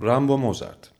رامبو موزارت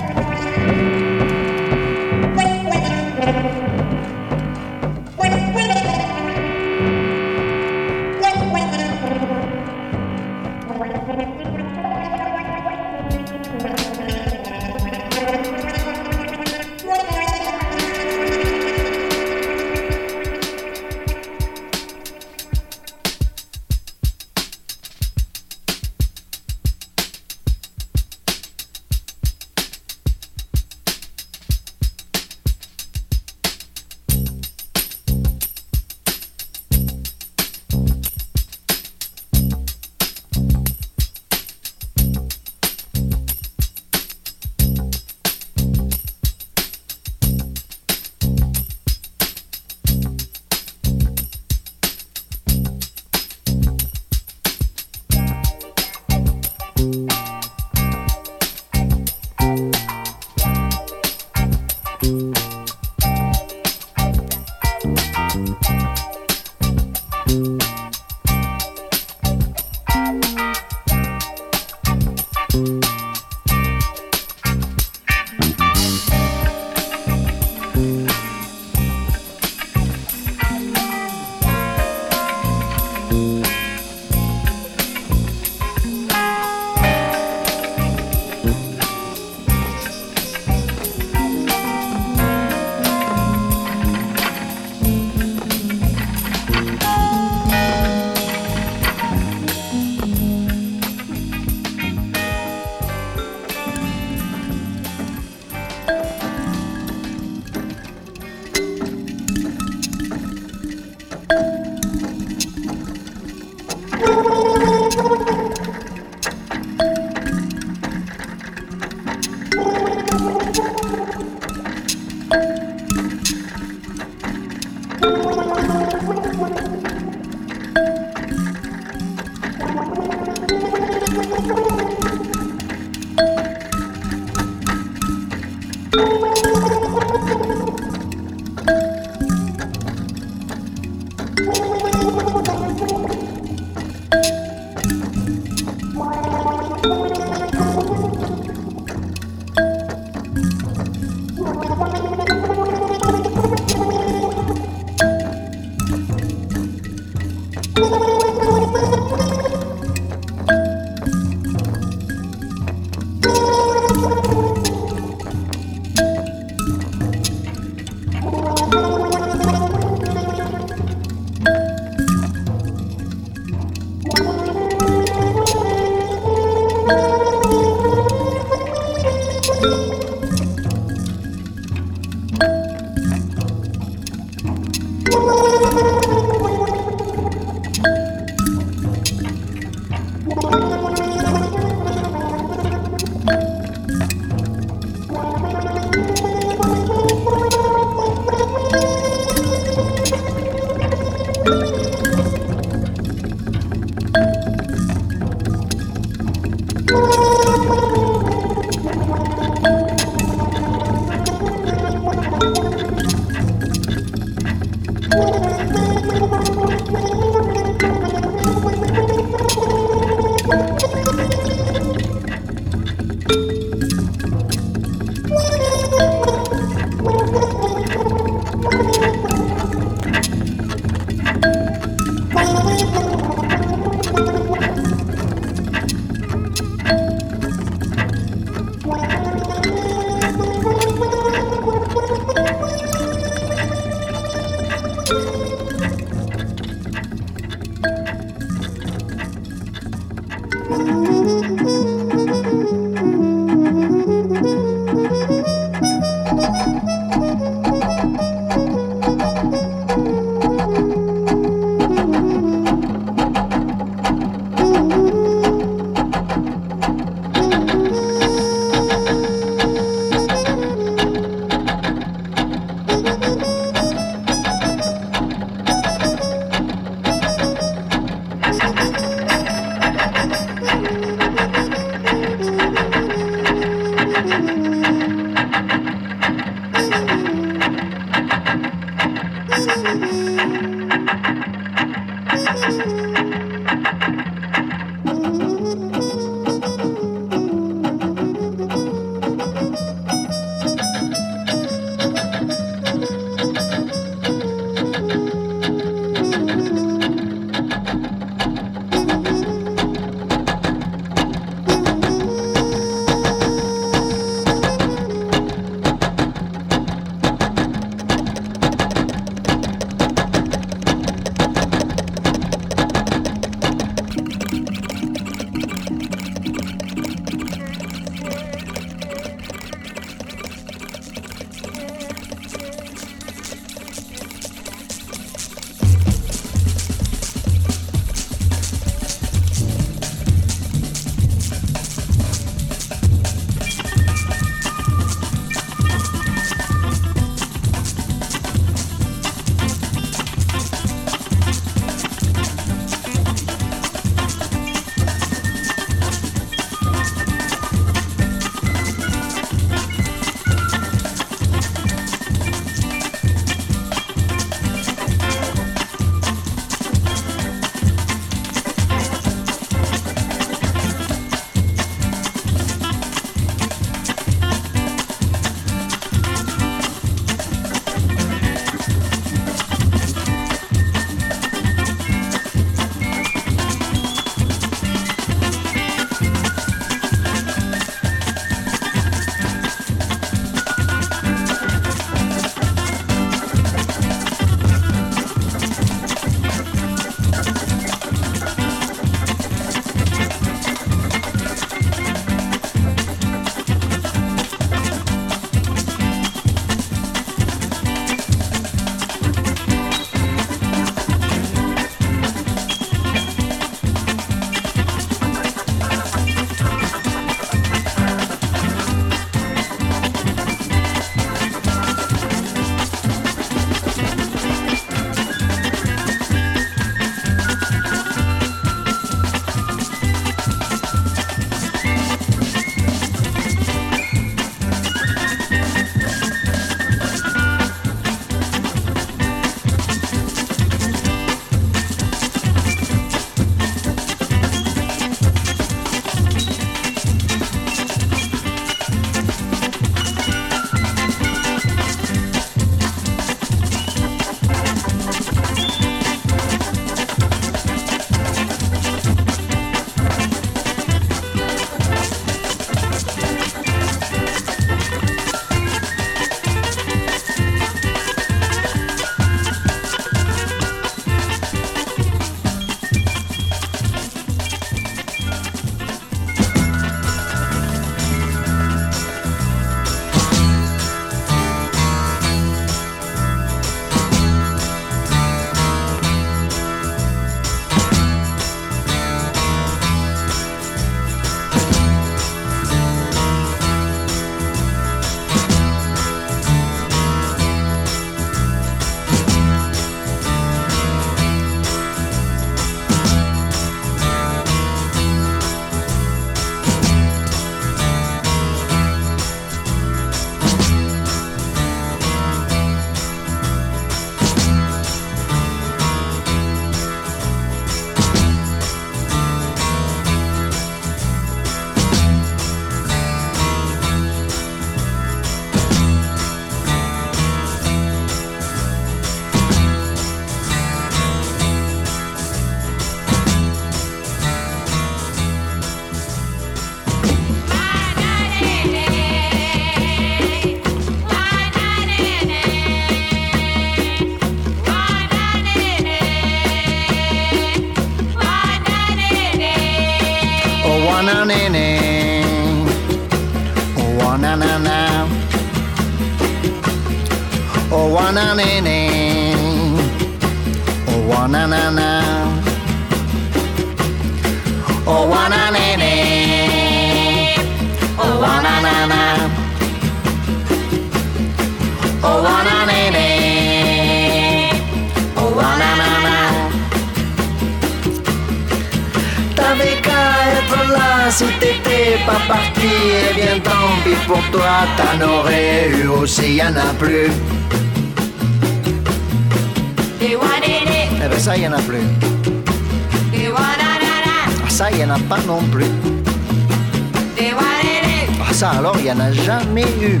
Ah, ça alors, y'en a jamais eu.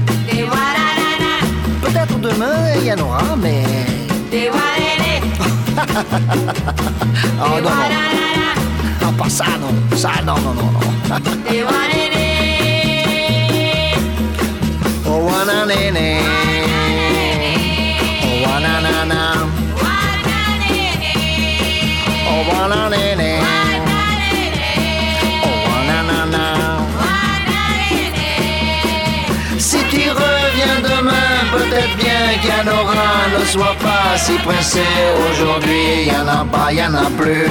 Peut-être demain, il y en aura, mais... Oh non, non. Non, pas ça, non. Ça, non, non, non, non. Oh, wananene. Oh, wananana. Oh, wananene. Peut-être bien qu'il y en aura. Ne sois pas si pressé. Aujourd'hui, il y en a pas, il y en a plus.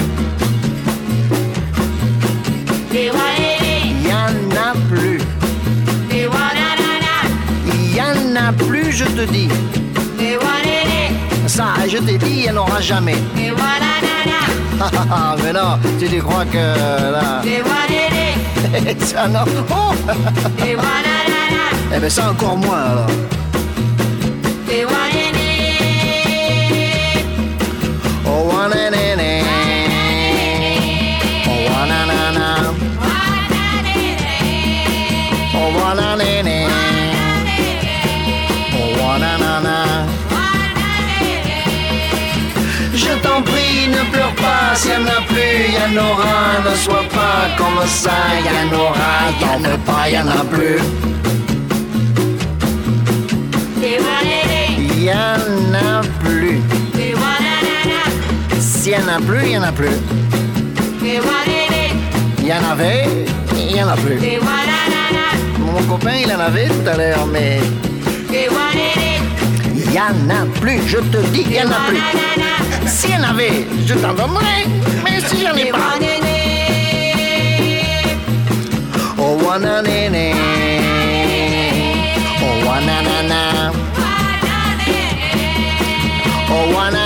Il y en a plus. Il y en a plus, je te dis. Ça, je t'ai dit, il n'y en aura jamais. Ah, mais non, tu te crois que là. ça, non. Oh eh ben, ça encore moins alors. S'il y en a plus, il y en aura. Ne sois pas comme ça, il y en aura, il y en a pas, il y en a plus. Y en a plus. S'il y en a plus, il y en a plus. Il y en avait, il y en a plus. Mon copain, il en avait tout à l'heure, mais il y en a plus, je te dis, il y en a plus. S'il y en avait, je t'en donnerais, mais si j'en ai pas. Oh, wananene. Oh. Oh,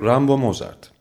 Rambo Mozart.